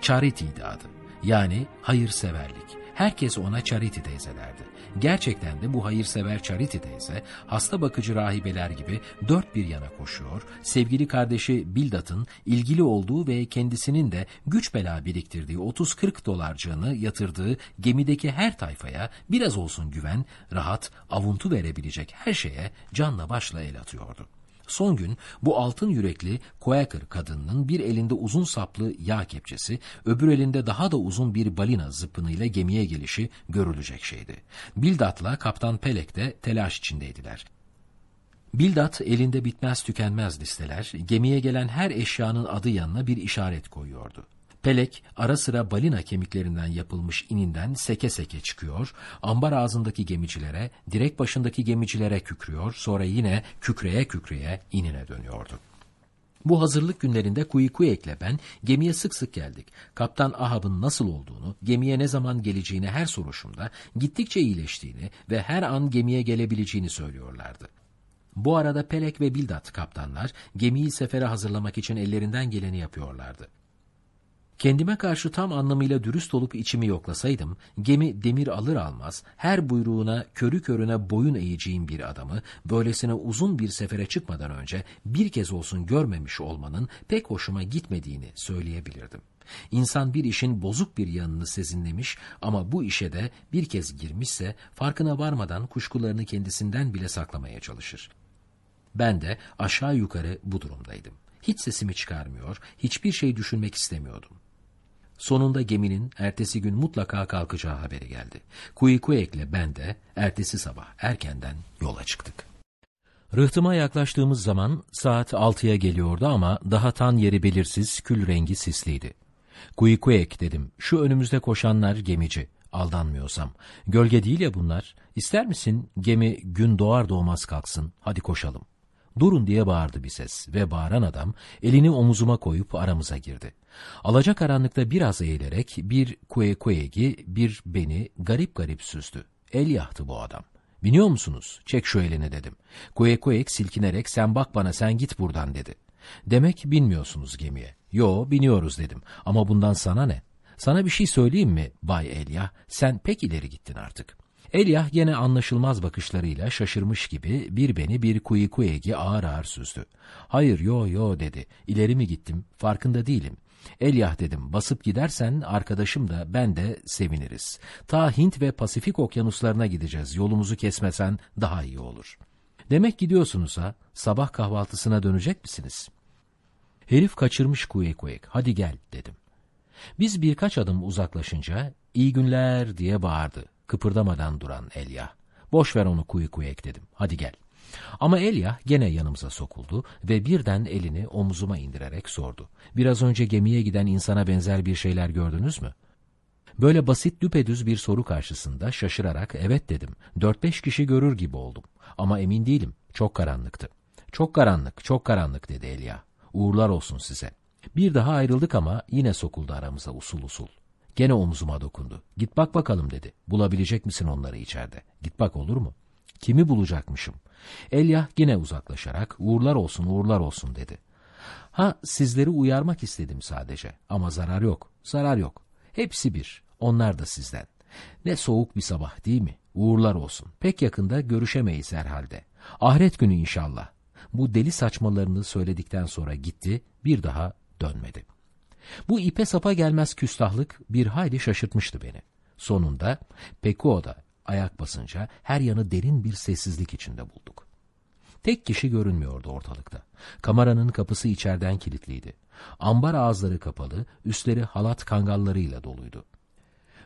Charity'ydi adı. Yani hayırseverlik. Herkes ona Charity teyze derdi. Gerçekten de bu hayırsever Charity teyze hasta bakıcı rahibeler gibi dört bir yana koşuyor, sevgili kardeşi Bildat'ın ilgili olduğu ve kendisinin de güç bela biriktirdiği 30-40 dolarcığını yatırdığı gemideki her tayfaya biraz olsun güven, rahat, avuntu verebilecek her şeye canla başla el atıyordu. Son gün bu altın yürekli Quaker kadınının bir elinde uzun saplı yağ kepçesi, öbür elinde daha da uzun bir balina zıpınıyla gemiye gelişi görülecek şeydi. Bildat'la Kaptan Pelek de telaş içindeydiler. Bildat elinde bitmez tükenmez listeler, gemiye gelen her eşyanın adı yanına bir işaret koyuyordu. Pelek ara sıra balina kemiklerinden yapılmış ininden seke seke çıkıyor, ambar ağzındaki gemicilere, direk başındaki gemicilere kükrüyor, sonra yine kükreye kükreye inine dönüyordu. Bu hazırlık günlerinde Kuyikuyek'le ben gemiye sık sık geldik. Kaptan Ahab'ın nasıl olduğunu, gemiye ne zaman geleceğini her soruşumda gittikçe iyileştiğini ve her an gemiye gelebileceğini söylüyorlardı. Bu arada Pelek ve Bildat kaptanlar gemiyi sefere hazırlamak için ellerinden geleni yapıyorlardı. Kendime karşı tam anlamıyla dürüst olup içimi yoklasaydım, gemi demir alır almaz, her buyruğuna körü körüne boyun eğeceğim bir adamı, böylesine uzun bir sefere çıkmadan önce bir kez olsun görmemiş olmanın pek hoşuma gitmediğini söyleyebilirdim. İnsan bir işin bozuk bir yanını sezinlemiş ama bu işe de bir kez girmişse farkına varmadan kuşkularını kendisinden bile saklamaya çalışır. Ben de aşağı yukarı bu durumdaydım. Hiç sesimi çıkarmıyor, hiçbir şey düşünmek istemiyordum. Sonunda geminin ertesi gün mutlaka kalkacağı haberi geldi. Kuyikuek'le ben de ertesi sabah erkenden yola çıktık. Rıhtıma yaklaştığımız zaman saat altıya geliyordu ama daha tan yeri belirsiz, kül rengi sisliydi. Kuyikuek dedim, şu önümüzde koşanlar gemici, aldanmıyorsam. Gölge değil ya bunlar, İster misin gemi gün doğar doğmaz kalksın, hadi koşalım. Durun diye bağırdı bir ses ve bağıran adam elini omuzuma koyup aramıza girdi. Alaca karanlıkta biraz eğilerek bir kue kuegi bir beni garip garip süzdü. El yahtı bu adam. Biniyor musunuz? Çek şu elini dedim. Kue kuek silkinerek sen bak bana sen git buradan dedi. Demek binmiyorsunuz gemiye. Yo biniyoruz dedim ama bundan sana ne? Sana bir şey söyleyeyim mi Bay Elia? Sen pek ileri gittin artık. Elyah gene anlaşılmaz bakışlarıyla şaşırmış gibi bir beni bir kuyu kuyegi ağır ağır süzdü. Hayır yo yo dedi. İleri mi gittim farkında değilim. Elyah dedim basıp gidersen arkadaşım da ben de seviniriz. Ta Hint ve Pasifik okyanuslarına gideceğiz yolumuzu kesmesen daha iyi olur. Demek gidiyorsunuz ha sabah kahvaltısına dönecek misiniz? Herif kaçırmış kuyu kuyek hadi gel dedim. Biz birkaç adım uzaklaşınca iyi günler diye bağırdı kıpırdamadan duran Elyah. Boş ver onu kuyu kuyu ekledim. Hadi gel. Ama Elyah gene yanımıza sokuldu ve birden elini omuzuma indirerek sordu. Biraz önce gemiye giden insana benzer bir şeyler gördünüz mü? Böyle basit düpedüz bir soru karşısında şaşırarak evet dedim. Dört beş kişi görür gibi oldum. Ama emin değilim. Çok karanlıktı. Çok karanlık, çok karanlık dedi Elyah. Uğurlar olsun size. Bir daha ayrıldık ama yine sokuldu aramıza usul usul. Gene omzuma dokundu. Git bak bakalım dedi. Bulabilecek misin onları içeride? Git bak olur mu? Kimi bulacakmışım? Elyah yine uzaklaşarak uğurlar olsun uğurlar olsun dedi. Ha sizleri uyarmak istedim sadece ama zarar yok, zarar yok. Hepsi bir, onlar da sizden. Ne soğuk bir sabah değil mi? Uğurlar olsun. Pek yakında görüşemeyiz herhalde. Ahiret günü inşallah. Bu deli saçmalarını söyledikten sonra gitti, bir daha dönmedi. Bu ipe sapa gelmez küstahlık bir hayli şaşırtmıştı beni. Sonunda Pekuo'da ayak basınca her yanı derin bir sessizlik içinde bulduk. Tek kişi görünmüyordu ortalıkta. Kameranın kapısı içeriden kilitliydi. Ambar ağızları kapalı, üstleri halat kangallarıyla doluydu.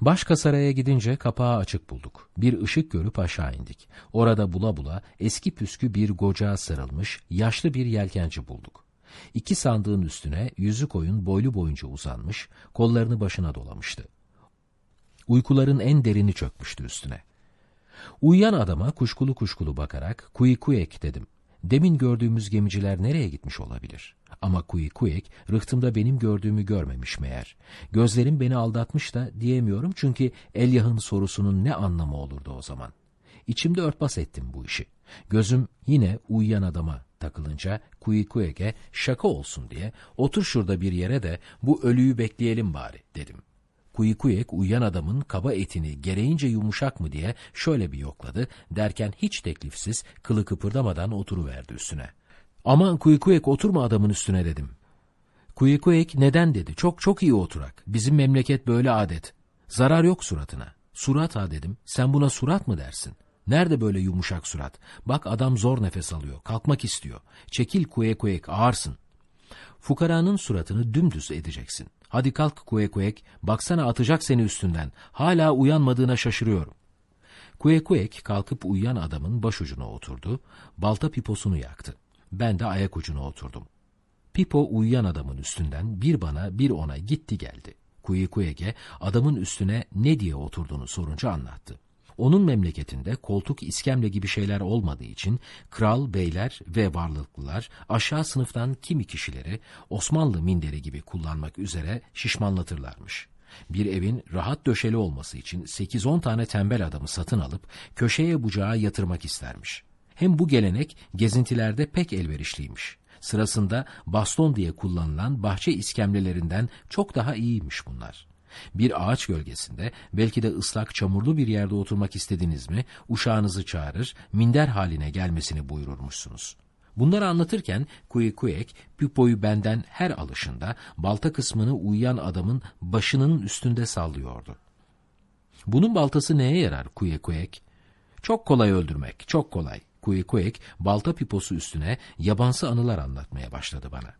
Baş kasaraya gidince kapağı açık bulduk. Bir ışık görüp aşağı indik. Orada bula bula eski püskü bir gocağa sarılmış, yaşlı bir yelkenci bulduk. İki sandığın üstüne yüzü koyun boylu boyunca uzanmış, kollarını başına dolamıştı. Uykuların en derini çökmüştü üstüne. Uyuyan adama kuşkulu kuşkulu bakarak Kuyikuyek dedim. Demin gördüğümüz gemiciler nereye gitmiş olabilir? Ama Kuyikuyek rıhtımda benim gördüğümü görmemiş meğer. Gözlerim beni aldatmış da diyemiyorum çünkü Elyah'ın sorusunun ne anlamı olurdu o zaman. İçimde örtbas ettim bu işi. Gözüm yine uyuyan adama takılınca Kuyikuek'e şaka olsun diye otur şurada bir yere de bu ölüyü bekleyelim bari dedim. Kuyikuek uyuyan adamın kaba etini gereğince yumuşak mı diye şöyle bir yokladı derken hiç teklifsiz kılı kıpırdamadan oturuverdi üstüne. Aman Kuyikuek oturma adamın üstüne dedim. Kuyikuek neden dedi çok çok iyi oturak bizim memleket böyle adet zarar yok suratına. Surat ha dedim sen buna surat mı dersin? Nerede böyle yumuşak surat? Bak adam zor nefes alıyor, kalkmak istiyor. Çekil kuyek ağırsın. Fukaranın suratını dümdüz edeceksin. Hadi kalk kuyek baksana atacak seni üstünden. Hala uyanmadığına şaşırıyorum. Kuyek kalkıp uyuyan adamın başucuna oturdu, balta piposunu yaktı. Ben de ayak ucuna oturdum. Pipo uyuyan adamın üstünden bir bana bir ona gitti geldi. Kuyekuege adamın üstüne ne diye oturduğunu sorunca anlattı. Onun memleketinde koltuk iskemle gibi şeyler olmadığı için kral, beyler ve varlıklılar aşağı sınıftan kimi kişileri Osmanlı minderi gibi kullanmak üzere şişmanlatırlarmış. Bir evin rahat döşeli olması için 8-10 tane tembel adamı satın alıp köşeye bucağa yatırmak istermiş. Hem bu gelenek gezintilerde pek elverişliymiş. Sırasında baston diye kullanılan bahçe iskemlelerinden çok daha iyiymiş bunlar. Bir ağaç gölgesinde, belki de ıslak çamurlu bir yerde oturmak istediniz mi, uşağınızı çağırır, minder haline gelmesini buyururmuşsunuz. Bunları anlatırken Kuyekuek, Pipo'yu benden her alışında balta kısmını uyuyan adamın başının üstünde sallıyordu. Bunun baltası neye yarar Kuyekuek? Çok kolay öldürmek, çok kolay. Kuyekuek, balta piposu üstüne yabansı anılar anlatmaya başladı bana.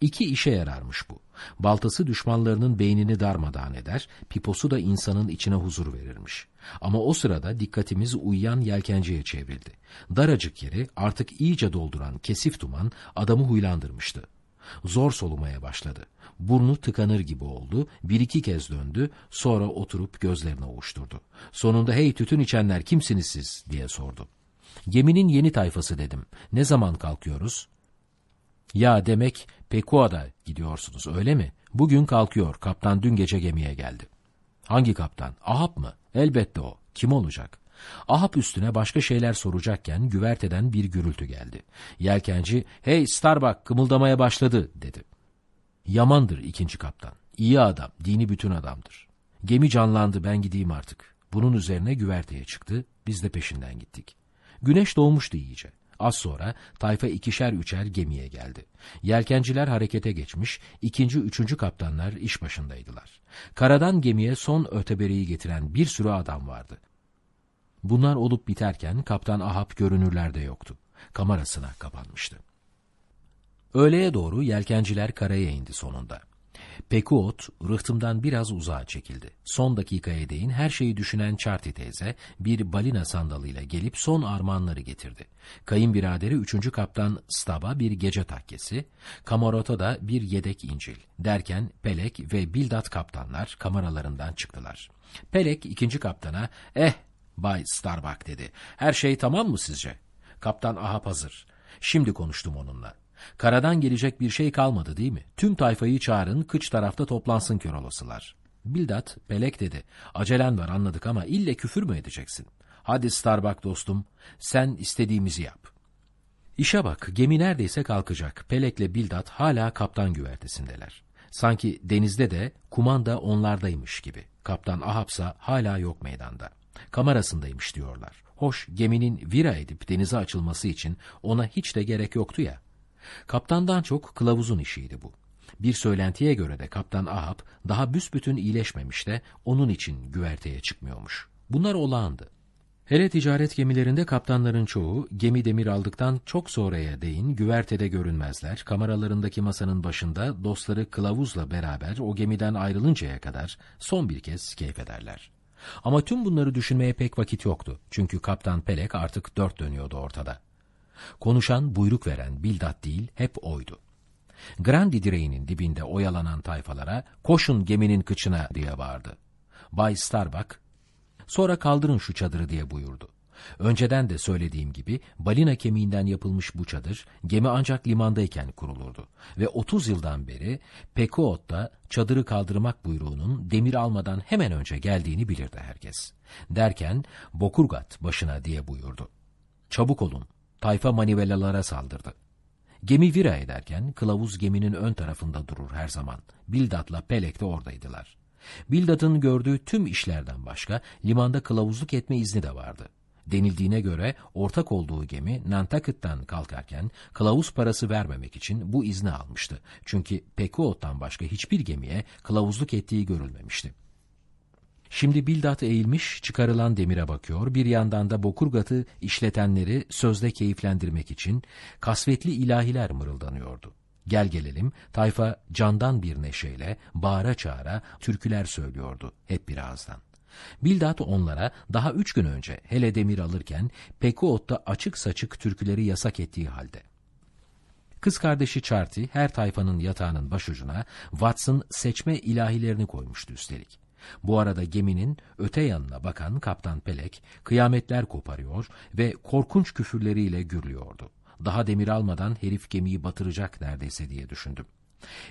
İki işe yararmış bu. Baltası düşmanlarının beynini darmadağın eder, piposu da insanın içine huzur verirmiş. Ama o sırada dikkatimiz uyuyan yelkenciye çevrildi. Daracık yeri artık iyice dolduran kesif duman adamı huylandırmıştı. Zor solumaya başladı. Burnu tıkanır gibi oldu, bir iki kez döndü, sonra oturup gözlerini ovuşturdu. Sonunda hey tütün içenler kimsiniz siz diye sordu. Geminin yeni tayfası dedim. Ne zaman kalkıyoruz? Ya demek Pekua'da gidiyorsunuz öyle mi? Bugün kalkıyor. Kaptan dün gece gemiye geldi. Hangi kaptan? Ahab mı? Elbette o. Kim olacak? Ahab üstüne başka şeyler soracakken güverteden bir gürültü geldi. Yelkenci, hey Starbuck kımıldamaya başladı dedi. Yamandır ikinci kaptan. İyi adam, dini bütün adamdır. Gemi canlandı ben gideyim artık. Bunun üzerine güverteye çıktı, biz de peşinden gittik. Güneş doğmuştu iyice. Az sonra tayfa ikişer üçer gemiye geldi. Yelkenciler harekete geçmiş, ikinci üçüncü kaptanlar iş başındaydılar. Karadan gemiye son ötebereyi getiren bir sürü adam vardı. Bunlar olup biterken kaptan Ahab görünürlerde yoktu. Kamerasına kapanmıştı. Öğleye doğru yelkenciler karaya indi sonunda. Pekuot rıhtımdan biraz uzağa çekildi. Son dakikaya değin her şeyi düşünen Charty teyze bir balina sandalıyla gelip son armağanları getirdi. Kayınbiraderi 3. kaptan Stab'a bir gece takkesi, Kamarot'a da bir yedek incil. Derken Pelek ve Bildat kaptanlar kameralarından çıktılar. Pelek ikinci kaptana, eh Bay Starbuck dedi. Her şey tamam mı sizce? Kaptan Ahab hazır. Şimdi konuştum onunla. Karadan gelecek bir şey kalmadı değil mi? Tüm tayfayı çağırın, kıç tarafta toplansın kör olasılar. Bildat, Pelek dedi. Acelen var anladık ama ille küfür mü edeceksin? Hadi Starbuck dostum, sen istediğimizi yap. İşe bak, gemi neredeyse kalkacak. Pelek'le Bildat hala kaptan güvertesindeler. Sanki denizde de kumanda onlardaymış gibi. Kaptan Ahapsa hala yok meydanda. Kamerasındaymış diyorlar. Hoş geminin vira edip denize açılması için ona hiç de gerek yoktu ya. Kaptandan çok kılavuzun işiydi bu. Bir söylentiye göre de kaptan Ahab daha büsbütün iyileşmemiş de onun için güverteye çıkmıyormuş. Bunlar olağandı. Hele ticaret gemilerinde kaptanların çoğu gemi demir aldıktan çok sonraya değin güvertede görünmezler, kameralarındaki masanın başında dostları kılavuzla beraber o gemiden ayrılıncaya kadar son bir kez keyif ederler. Ama tüm bunları düşünmeye pek vakit yoktu. Çünkü Kaptan Pelek artık dört dönüyordu ortada. Konuşan, buyruk veren Bildat değil, hep oydu. Grandi direğinin dibinde oyalanan tayfalara, koşun geminin kıçına diye bağırdı. Bay Starbuck, sonra kaldırın şu çadırı diye buyurdu. Önceden de söylediğim gibi balina kemiğinden yapılmış bu çadır gemi ancak limandayken kurulurdu ve 30 yıldan beri Pekuot'ta çadırı kaldırmak buyruğunun demir almadan hemen önce geldiğini bilirdi herkes. Derken Bokurgat başına diye buyurdu. çabuk olun. Tayfa manivelalara saldırdı. Gemi vira ederken kılavuz geminin ön tarafında durur her zaman. Bildat'la Pelek de oradaydılar. Bildat'ın gördüğü tüm işlerden başka limanda kılavuzluk etme izni de vardı. Denildiğine göre ortak olduğu gemi Nantucket'tan kalkarken kılavuz parası vermemek için bu izni almıştı. Çünkü Pekuot'tan başka hiçbir gemiye kılavuzluk ettiği görülmemişti. Şimdi Bildat eğilmiş, çıkarılan demire bakıyor, bir yandan da Bokurgat'ı işletenleri sözde keyiflendirmek için kasvetli ilahiler mırıldanıyordu. Gel gelelim, tayfa candan bir neşeyle, bağıra çağıra türküler söylüyordu hep bir ağızdan. Bildat onlara daha üç gün önce hele demir alırken Pekuot'ta açık saçık türküleri yasak ettiği halde. Kız kardeşi Charty her tayfanın yatağının başucuna Watson seçme ilahilerini koymuştu üstelik. Bu arada geminin öte yanına bakan Kaptan Pelek kıyametler koparıyor ve korkunç küfürleriyle gürlüyordu. Daha demir almadan herif gemiyi batıracak neredeyse diye düşündüm.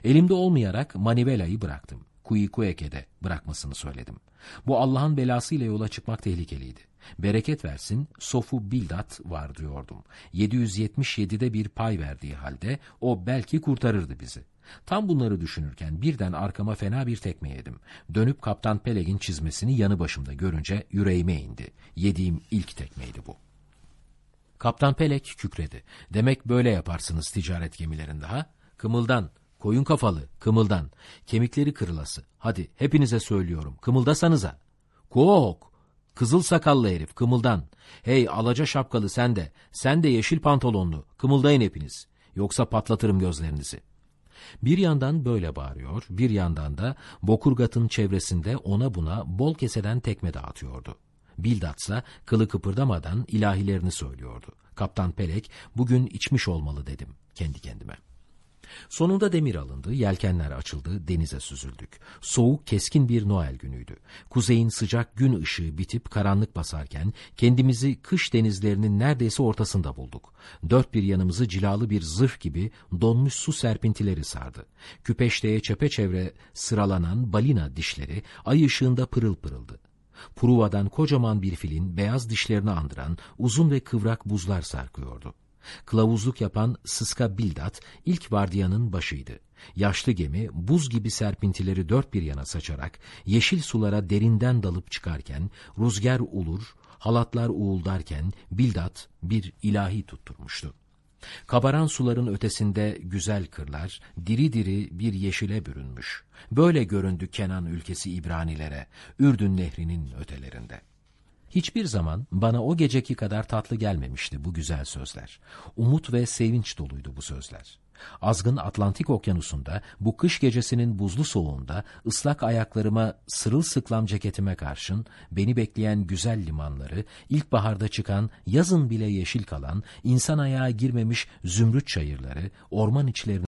Elimde olmayarak Manivela'yı bıraktım. Kuyikueke'de bırakmasını söyledim. Bu Allah'ın belasıyla yola çıkmak tehlikeliydi. Bereket versin Sofu Bildat var diyordum. 777'de bir pay verdiği halde o belki kurtarırdı bizi. Tam bunları düşünürken birden arkama fena bir tekme yedim. Dönüp Kaptan Peleg'in çizmesini yanı başımda görünce yüreğime indi. Yediğim ilk tekmeydi bu. Kaptan Peleg kükredi. Demek böyle yaparsınız ticaret gemilerinde ha? Kımıldan, koyun kafalı, kımıldan. Kemikleri kırılası. Hadi hepinize söylüyorum, kımıldasanıza. Kok! Kızıl sakallı herif, kımıldan. Hey alaca şapkalı sen de, sen de yeşil pantolonlu, kımıldayın hepiniz. Yoksa patlatırım gözlerinizi.'' Bir yandan böyle bağırıyor, bir yandan da Bokurgat'ın çevresinde ona buna bol keseden tekme dağıtıyordu. Bildatsa kılı kıpırdamadan ilahilerini söylüyordu. Kaptan Pelek bugün içmiş olmalı dedim kendi kendime. Sonunda demir alındı, yelkenler açıldı, denize süzüldük. Soğuk, keskin bir Noel günüydü. Kuzeyin sıcak gün ışığı bitip karanlık basarken kendimizi kış denizlerinin neredeyse ortasında bulduk. Dört bir yanımızı cilalı bir zırh gibi donmuş su serpintileri sardı. Küpeşteye çepeçevre sıralanan balina dişleri ay ışığında pırıl pırıldı. Pruvadan kocaman bir filin beyaz dişlerini andıran uzun ve kıvrak buzlar sarkıyordu. Kılavuzluk yapan Sıska Bildat ilk vardiyanın başıydı. Yaşlı gemi buz gibi serpintileri dört bir yana saçarak yeşil sulara derinden dalıp çıkarken rüzgar ulur, halatlar uğuldarken Bildat bir ilahi tutturmuştu. Kabaran suların ötesinde güzel kırlar, diri diri bir yeşile bürünmüş. Böyle göründü Kenan ülkesi İbranilere, Ürdün nehrinin ötelerinde.'' Hiçbir zaman bana o geceki kadar tatlı gelmemişti bu güzel sözler. Umut ve sevinç doluydu bu sözler. Azgın Atlantik okyanusunda bu kış gecesinin buzlu soğuğunda ıslak ayaklarıma sırılsıklam ceketime karşın beni bekleyen güzel limanları, ilkbaharda çıkan, yazın bile yeşil kalan, insan ayağı girmemiş zümrüt çayırları, orman içlerini